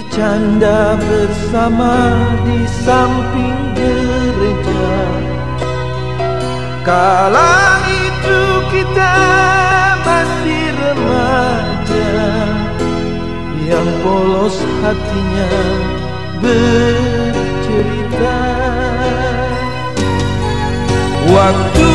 Bercanda bersama di samping gereja. Kala itu kita masih remaja Yang polos hatinya bercerita. Waktu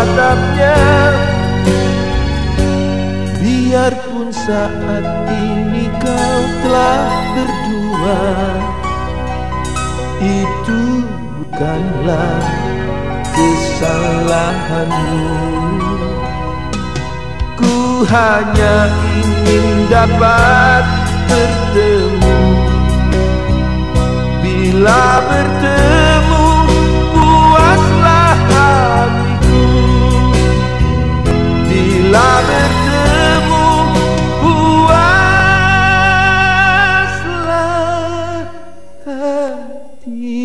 atapnya Biarpun saat ini kau telah berdua Itu bukanlah kesalahanmu. Ku hanya ingin dapat bertemu. Bila bertemu ti.